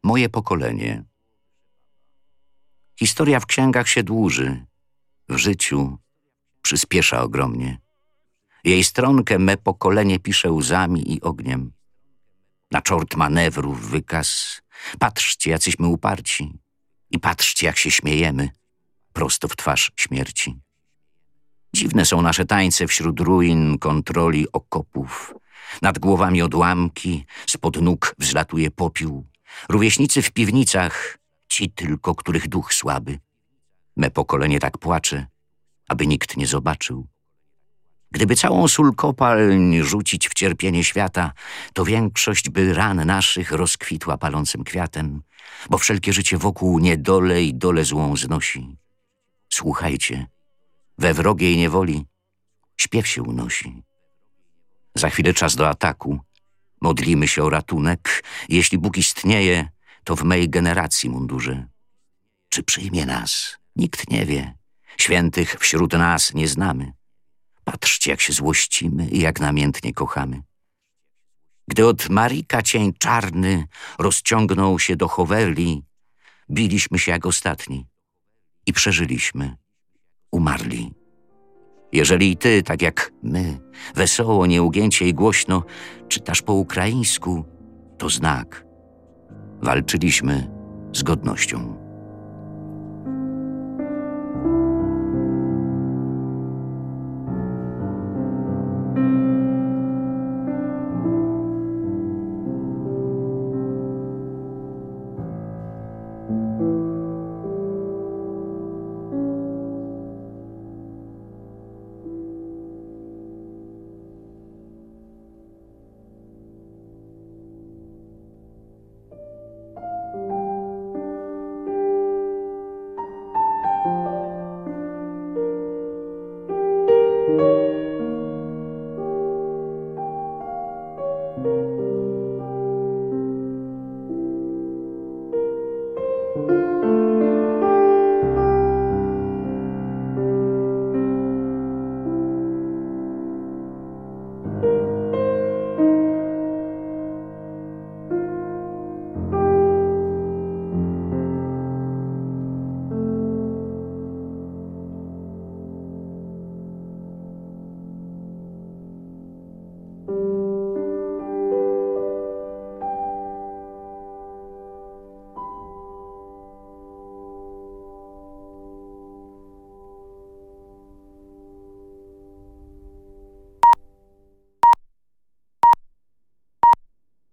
Moje pokolenie. Historia w księgach się dłuży. W życiu przyspiesza ogromnie. Jej stronkę me pokolenie pisze łzami i ogniem. Na czort manewrów wykaz. Patrzcie, jacyśmy uparci. I patrzcie, jak się śmiejemy. Prosto w twarz śmierci. Dziwne są nasze tańce wśród ruin, kontroli okopów. Nad głowami odłamki, spod nóg wzlatuje popiół. Rówieśnicy w piwnicach, ci tylko, których duch słaby. Me pokolenie tak płacze, aby nikt nie zobaczył. Gdyby całą sól kopalń rzucić w cierpienie świata, to większość by ran naszych rozkwitła palącym kwiatem, bo wszelkie życie wokół niedole i dole złą znosi. Słuchajcie, we wrogiej niewoli śpiew się unosi. Za chwilę czas do ataku. Modlimy się o ratunek. Jeśli Bóg istnieje, to w mej generacji mundurze. Czy przyjmie nas? Nikt nie wie. Świętych wśród nas nie znamy. Patrzcie, jak się złościmy i jak namiętnie kochamy. Gdy od Marika cień czarny rozciągnął się do Howerli, biliśmy się jak ostatni i przeżyliśmy. Umarli. Jeżeli i ty, tak jak my, wesoło, nieugięcie i głośno czytasz po ukraińsku, to znak. Walczyliśmy z godnością.